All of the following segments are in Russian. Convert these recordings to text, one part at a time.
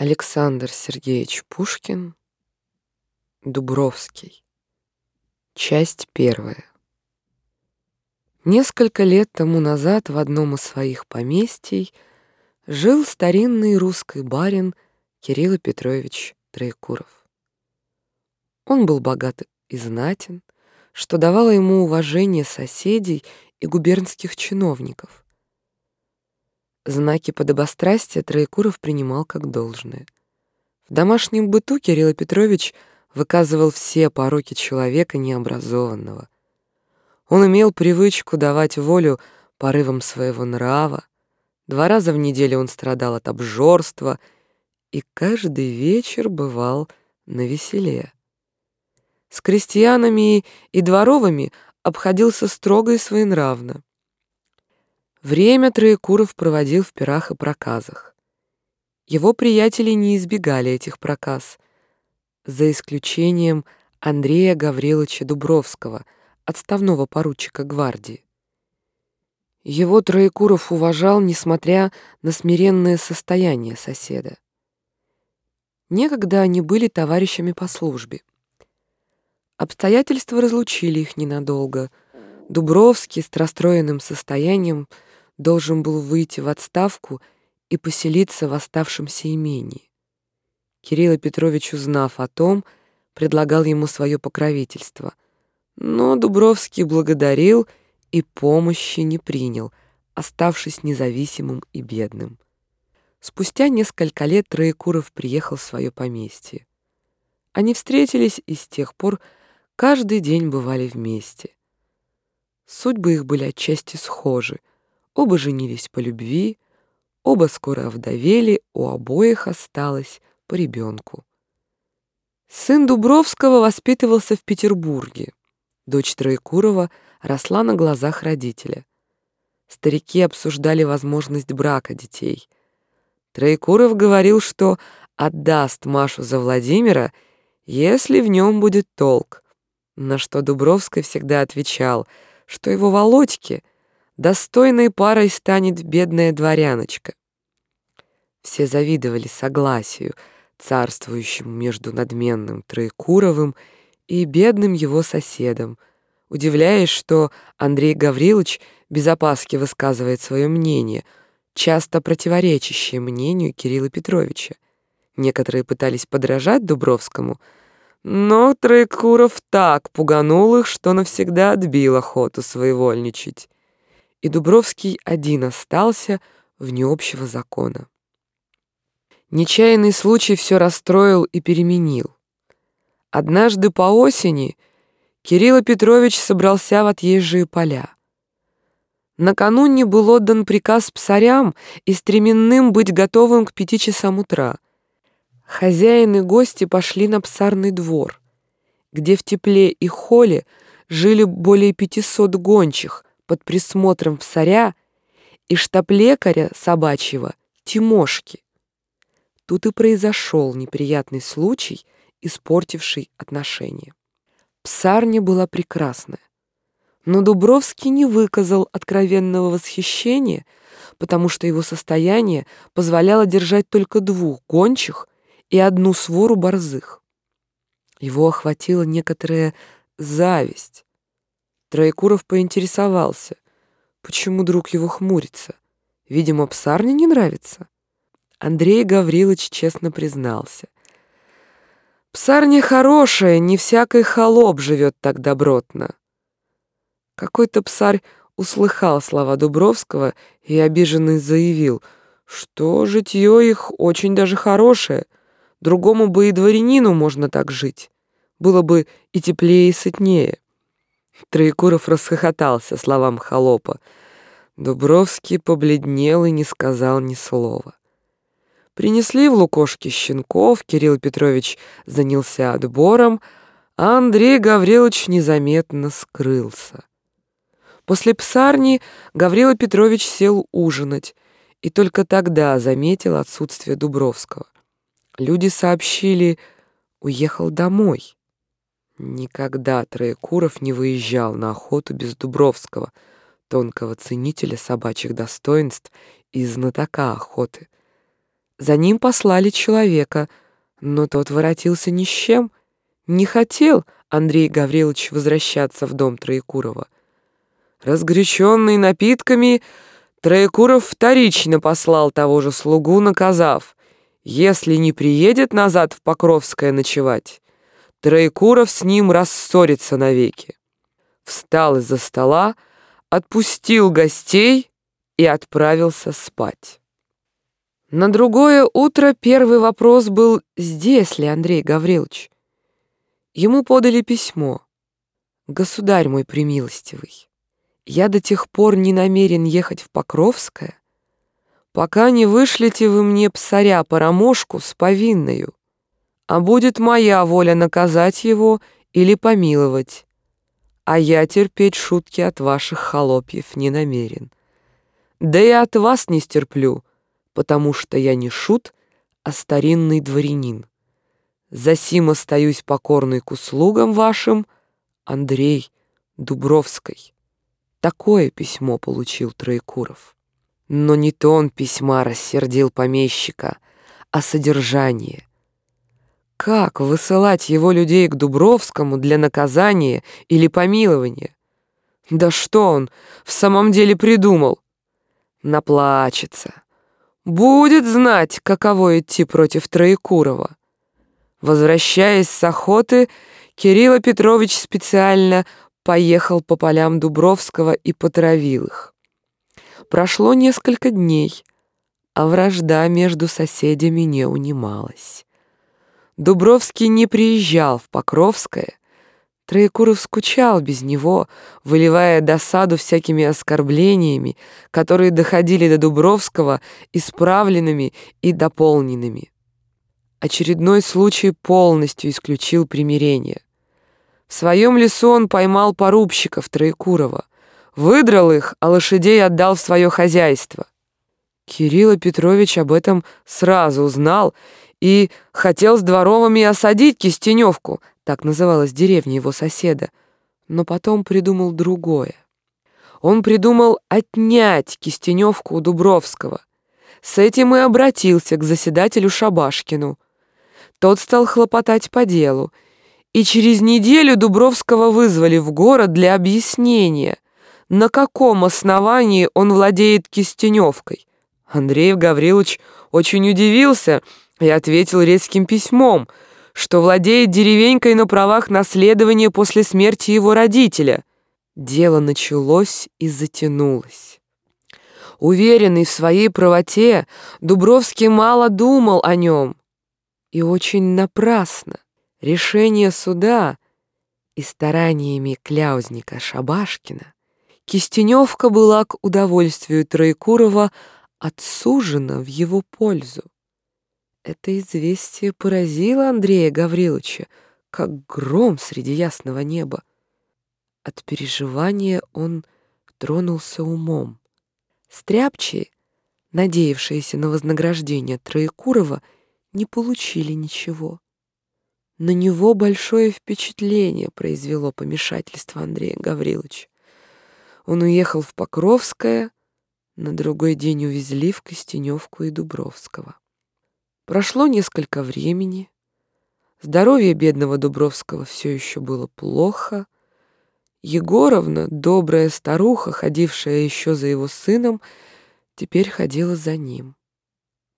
Александр Сергеевич Пушкин Дубровский Часть первая Несколько лет тому назад в одном из своих поместий жил старинный русский барин Кирилл Петрович Троекуров. Он был богат и знатен, что давало ему уважение соседей и губернских чиновников. Знаки подобострастия Троекуров принимал как должное. В домашнем быту Кирилл Петрович выказывал все пороки человека необразованного. Он имел привычку давать волю порывам своего нрава. Два раза в неделю он страдал от обжорства и каждый вечер бывал на веселе. С крестьянами и дворовыми обходился строго и своенравно. Время Троекуров проводил в пирах и проказах. Его приятели не избегали этих проказ, за исключением Андрея Гавриловича Дубровского, отставного поручика гвардии. Его Троекуров уважал, несмотря на смиренное состояние соседа. Некогда они были товарищами по службе. Обстоятельства разлучили их ненадолго. Дубровский с расстроенным состоянием – должен был выйти в отставку и поселиться в оставшемся имении. Кирилл Петрович, узнав о том, предлагал ему свое покровительство, но Дубровский благодарил и помощи не принял, оставшись независимым и бедным. Спустя несколько лет Троекуров приехал в свое поместье. Они встретились и с тех пор каждый день бывали вместе. Судьбы их были отчасти схожи — Оба женились по любви, оба скоро овдовели, у обоих осталось по ребенку. Сын Дубровского воспитывался в Петербурге. Дочь Троекурова росла на глазах родителя. Старики обсуждали возможность брака детей. Троекуров говорил, что отдаст Машу за Владимира, если в нем будет толк, на что Дубровский всегда отвечал, что его Володьке — достойной парой станет бедная дворяночка. Все завидовали согласию, царствующему между надменным Троекуровым и бедным его соседом, удивляясь, что Андрей Гаврилович без опаски высказывает свое мнение, часто противоречащее мнению Кирилла Петровича. Некоторые пытались подражать Дубровскому, но Троекуров так пуганул их, что навсегда отбил охоту своевольничать и Дубровский один остался вне общего закона. Нечаянный случай все расстроил и переменил. Однажды по осени Кирилл Петрович собрался в отъезжие поля. Накануне был отдан приказ псарям и стременным быть готовым к пяти часам утра. Хозяин и гости пошли на псарный двор, где в тепле и холе жили более пятисот гончих, под присмотром псаря и штаб-лекаря собачьего Тимошки. Тут и произошел неприятный случай, испортивший отношения. Псарня была прекрасная, но Дубровский не выказал откровенного восхищения, потому что его состояние позволяло держать только двух гончих и одну свору борзых. Его охватила некоторая зависть, Троекуров поинтересовался, почему друг его хмурится. Видимо, псарня не нравится. Андрей Гаврилович честно признался. Псарня хорошая, не всякий холоп живет так добротно. Какой-то псарь услыхал слова Дубровского и обиженный заявил, что житье их очень даже хорошее, другому бы и дворянину можно так жить, было бы и теплее, и сытнее. Троекуров расхохотался словам холопа. Дубровский побледнел и не сказал ни слова. Принесли в лукошки щенков, Кирилл Петрович занялся отбором, а Андрей Гаврилович незаметно скрылся. После псарни Гаврила Петрович сел ужинать и только тогда заметил отсутствие Дубровского. Люди сообщили, уехал домой. Никогда Троекуров не выезжал на охоту без Дубровского, тонкого ценителя собачьих достоинств и знатока охоты. За ним послали человека, но тот воротился ни с чем. Не хотел Андрей Гаврилович возвращаться в дом Троекурова. Разгоряченный напитками, Троекуров вторично послал того же слугу, наказав, если не приедет назад в Покровское ночевать, Троекуров с ним рассорится навеки. Встал из-за стола, отпустил гостей и отправился спать. На другое утро первый вопрос был, здесь ли Андрей Гаврилович. Ему подали письмо. «Государь мой примилостивый, я до тех пор не намерен ехать в Покровское, пока не вышлете вы мне псаря-парамошку с повинною, а будет моя воля наказать его или помиловать, а я терпеть шутки от ваших холопьев не намерен. Да и от вас не стерплю, потому что я не шут, а старинный дворянин. Засим остаюсь покорный к услугам вашим, Андрей Дубровской. Такое письмо получил Троекуров. Но не тон письма рассердил помещика, а содержание. Как высылать его людей к Дубровскому для наказания или помилования? Да что он в самом деле придумал? Наплачется. Будет знать, каково идти против Троекурова. Возвращаясь с охоты, Кирилл Петрович специально поехал по полям Дубровского и потравил их. Прошло несколько дней, а вражда между соседями не унималась. Дубровский не приезжал в Покровское, Троекуров скучал без него, выливая досаду всякими оскорблениями, которые доходили до Дубровского исправленными и дополненными. Очередной случай полностью исключил примирение. В своем лесу он поймал порубщиков Троекурова, выдрал их, а лошадей отдал в свое хозяйство. Кирилл Петрович об этом сразу узнал и хотел с дворовыми осадить Кистеневку, так называлась деревня его соседа, но потом придумал другое. Он придумал отнять Кистеневку у Дубровского. С этим и обратился к заседателю Шабашкину — тот стал хлопотать по делу, и через неделю Дубровского вызвали в город для объяснения, на каком основании он владеет кистеневкой. Андрей Гаврилович очень удивился и ответил резким письмом, что владеет деревенькой на правах наследования после смерти его родителя. Дело началось и затянулось. Уверенный в своей правоте, Дубровский мало думал о нем, и очень напрасно. Решение суда и стараниями кляузника Шабашкина Кистеневка была к удовольствию Троекурова отсужена в его пользу. Это известие поразило Андрея Гавриловича, как гром среди ясного неба. От переживания он тронулся умом. Стряпчие, надеявшиеся на вознаграждение Троекурова, — не получили ничего. На него большое впечатление произвело помешательство Андрея Гавриловича. Он уехал в Покровское, на другой день увезли в Костеневку и Дубровского. Прошло несколько времени. Здоровье бедного Дубровского все еще было плохо. Егоровна, добрая старуха, ходившая еще за его сыном, теперь ходила за ним.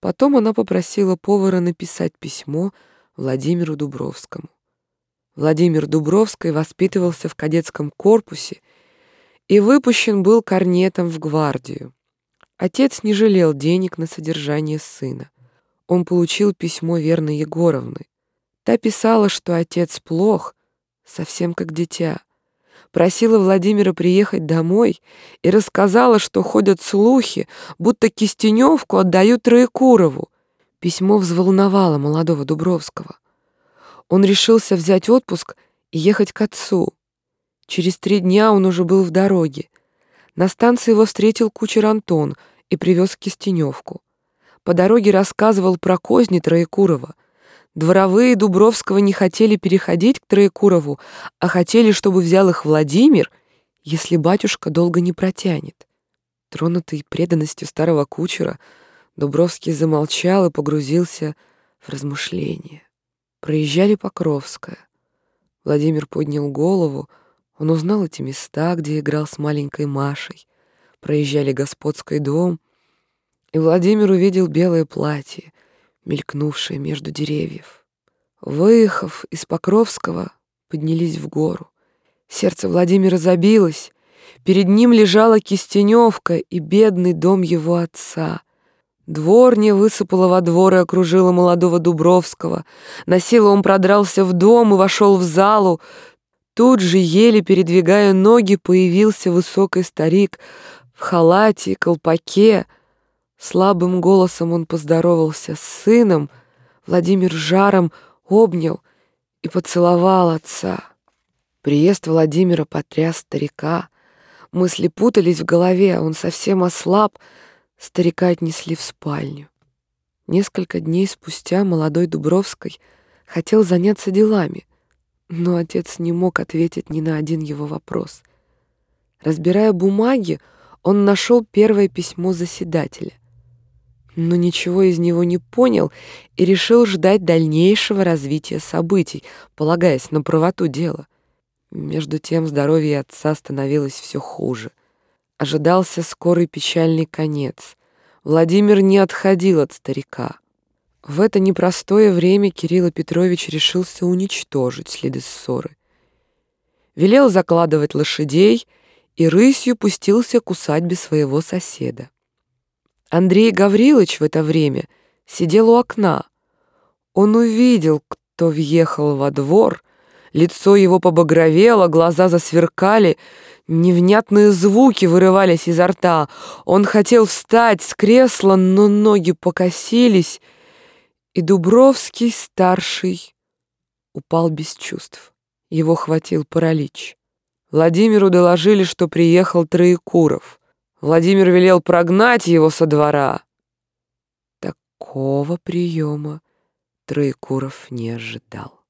Потом она попросила повара написать письмо Владимиру Дубровскому. Владимир Дубровский воспитывался в кадетском корпусе и выпущен был корнетом в гвардию. Отец не жалел денег на содержание сына. Он получил письмо верной Егоровны. Та писала, что отец плох, совсем как дитя просила Владимира приехать домой и рассказала, что ходят слухи, будто Кистеневку отдают Троекурову. Письмо взволновало молодого Дубровского. Он решился взять отпуск и ехать к отцу. Через три дня он уже был в дороге. На станции его встретил кучер Антон и привез Кистеневку. По дороге рассказывал про козни Троекурова — Дворовые Дубровского не хотели переходить к Троекурову, а хотели, чтобы взял их Владимир, если батюшка долго не протянет. Тронутый преданностью старого кучера, Дубровский замолчал и погрузился в размышления. Проезжали Покровское. Владимир поднял голову, он узнал эти места, где играл с маленькой Машей. Проезжали господский дом, и Владимир увидел белое платье, мелькнувшее между деревьев. Выехав из Покровского, поднялись в гору. Сердце Владимира забилось. Перед ним лежала кистеневка и бедный дом его отца. Дворня высыпала во двор и окружила молодого Дубровского. На силу он продрался в дом и вошел в залу. Тут же, еле передвигая ноги, появился высокий старик в халате и колпаке. Слабым голосом он поздоровался с сыном. Владимир жаром обнял и поцеловал отца. Приезд Владимира потряс старика. Мысли путались в голове, он совсем ослаб, Старика отнесли в спальню. Несколько дней спустя молодой Дубровской хотел заняться делами, но отец не мог ответить ни на один его вопрос. Разбирая бумаги, он нашел первое письмо заседателя, но ничего из него не понял и решил ждать дальнейшего развития событий, полагаясь на правоту дела. Между тем здоровье отца становилось все хуже — Ожидался скорый печальный конец. Владимир не отходил от старика. В это непростое время Кирилл Петрович решился уничтожить следы ссоры. Велел закладывать лошадей и рысью пустился к усадьбе своего соседа. Андрей Гаврилович в это время сидел у окна. Он увидел, кто въехал во двор, лицо его побагровело, глаза засверкали — Невнятные звуки вырывались изо рта. Он хотел встать с кресла, но ноги покосились, и Дубровский, старший, упал без чувств. Его хватил паралич. Владимиру доложили, что приехал Троекуров. Владимир велел прогнать его со двора. Такого приема Троекуров не ожидал.